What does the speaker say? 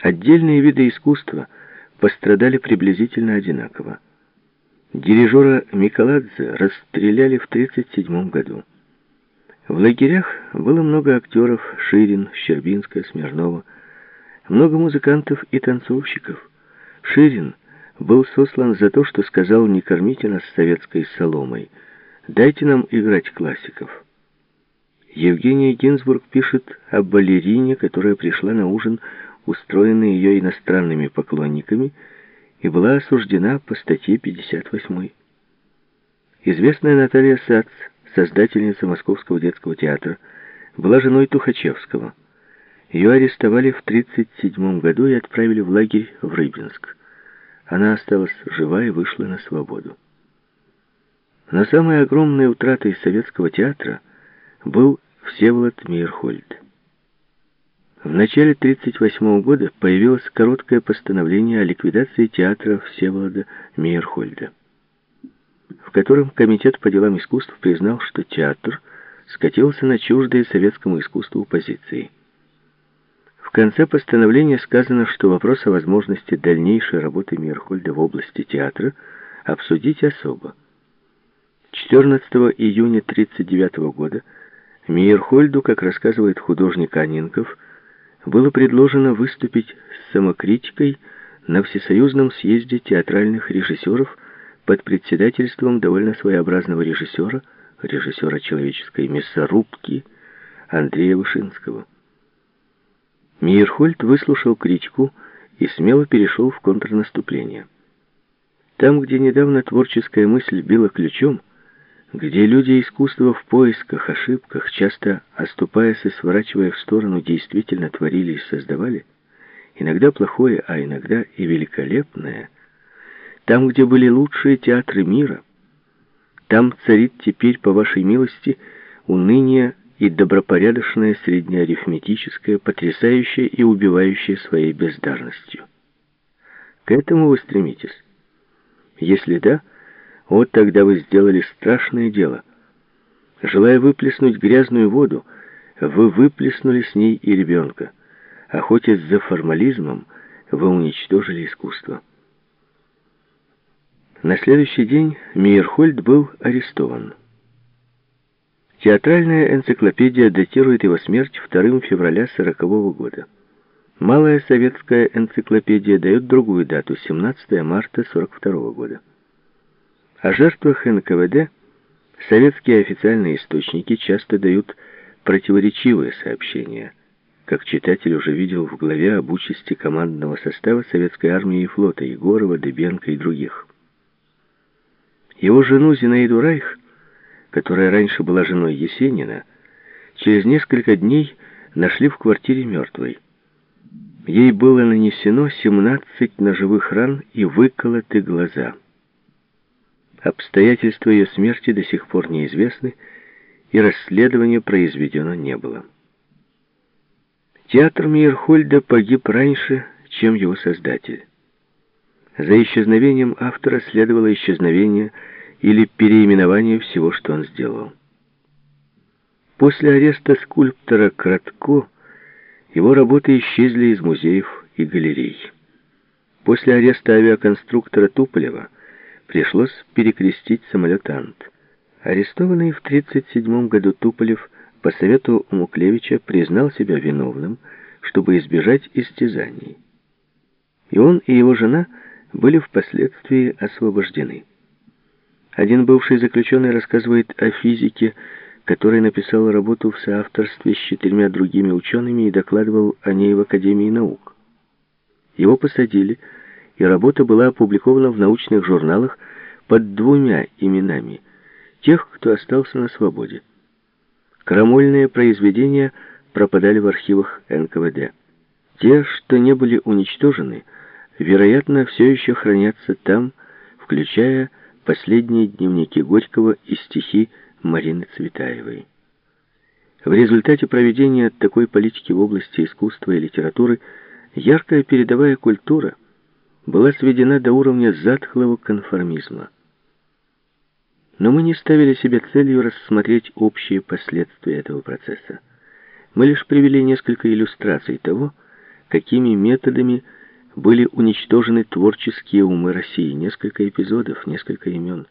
Отдельные виды искусства пострадали приблизительно одинаково. Дирижера Миколадзе расстреляли в 1937 году. В лагерях было много актеров Ширин, Щербинская, Смирнова, много музыкантов и танцовщиков. Ширин был сослан за то, что сказал «не кормите нас советской соломой, дайте нам играть классиков». Евгения Гинзбург пишет о балерине, которая пришла на ужин, устроенный ее иностранными поклонниками, и была осуждена по статье 58. Известная Наталья Сац, создательница Московского детского театра, была женой Тухачевского. Ее арестовали в 1937 году и отправили в лагерь в Рыбинск. Она осталась жива и вышла на свободу. Но самой огромной утратой советского театра был Всеволод Мейерхольд. В начале 1938 года появилось короткое постановление о ликвидации театра Всеволода Мейерхольда, в котором Комитет по делам искусств признал, что театр скатился на чуждые советскому искусству позиции. В конце постановления сказано, что вопрос о возможности дальнейшей работы Мейерхольда в области театра обсудить особо. 14 июня 1939 года Мейерхольду, как рассказывает художник Анинков, было предложено выступить с самокритикой на Всесоюзном съезде театральных режиссеров под председательством довольно своеобразного режиссера, режиссера человеческой мясорубки Андрея Вышинского. Мейерхольд выслушал критику и смело перешел в контрнаступление. Там, где недавно творческая мысль била ключом, где люди искусства в поисках, ошибках, часто оступаясь и сворачивая в сторону, действительно творили и создавали, иногда плохое, а иногда и великолепное, там, где были лучшие театры мира, там царит теперь, по вашей милости, уныние и добропорядочное среднеарифметическое, потрясающее и убивающее своей бездарностью. К этому вы стремитесь? Если да, вот тогда вы сделали страшное дело. Желая выплеснуть грязную воду, вы выплеснули с ней и ребенка. Охотясь за формализмом, вы уничтожили искусство. На следующий день Мейерхольд был арестован. Театральная энциклопедия датирует его смерть 2 февраля 40 года. Малая советская энциклопедия дает другую дату, 17 марта 42 года. О жертвах НКВД советские официальные источники часто дают противоречивые сообщения, как читатель уже видел в главе об участи командного состава советской армии и флота Егорова, Дебенко и других. Его жену Зинаиду Райх, которая раньше была женой Есенина, через несколько дней нашли в квартире мертвой. Ей было нанесено 17 ножевых ран и выколоты глаза. Обстоятельства ее смерти до сих пор неизвестны, и расследование произведено не было. Театр Мейерхольда погиб раньше, чем его создатель. За исчезновением автора следовало исчезновение или переименование всего, что он сделал. После ареста скульптора Кратко его работы исчезли из музеев и галерей. После ареста авиаконструктора Туполева пришлось перекрестить самолет «Ант». Арестованный в 1937 году Туполев по совету Муклевича признал себя виновным, чтобы избежать истязаний. И он, и его жена были впоследствии освобождены. Один бывший заключенный рассказывает о физике, который написал работу в соавторстве с четырьмя другими учеными и докладывал о ней в Академии наук. Его посадили, и работа была опубликована в научных журналах под двумя именами тех, кто остался на свободе. Крамольные произведения пропадали в архивах НКВД. Те, что не были уничтожены, вероятно, все еще хранятся там, включая последние дневники Горького и стихи Марины Цветаевой. В результате проведения такой политики в области искусства и литературы яркая передовая культура – была сведена до уровня затхлого конформизма. Но мы не ставили себе целью рассмотреть общие последствия этого процесса. Мы лишь привели несколько иллюстраций того, какими методами были уничтожены творческие умы России. Несколько эпизодов, несколько имен.